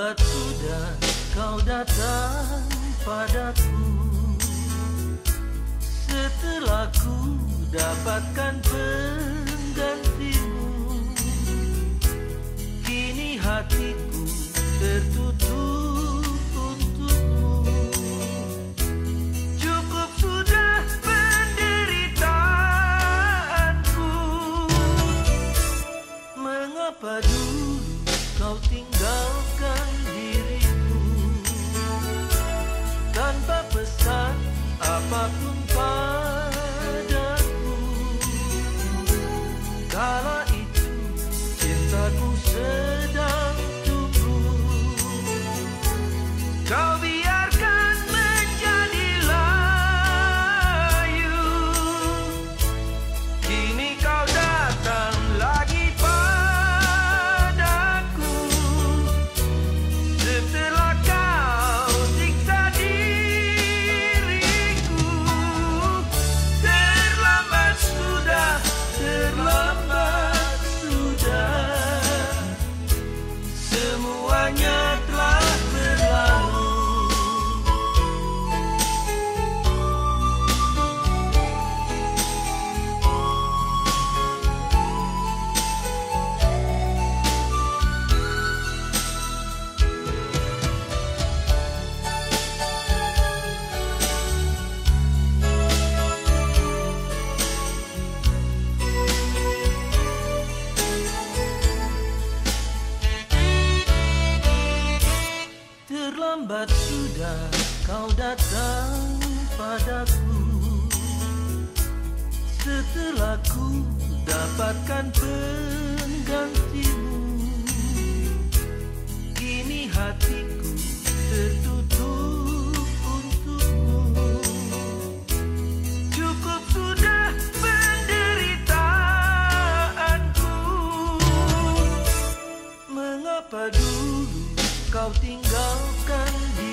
Terlambat sudah kau datang padaku. Setelah ku dapatkan penggantimu Kini hatiku tertutup untukmu. Cukup sudah penderitaanku. Mengapa dulu kau tinggalkan diriku Tanpa pesan apa pun Terlambat sudah kau datang padaku. Setelah ku dapatkan penggantimu Kini hatiku tertutup untukmu. Cukup sudah penderitaanku. Mengapa dulu kau tinggalkan diriku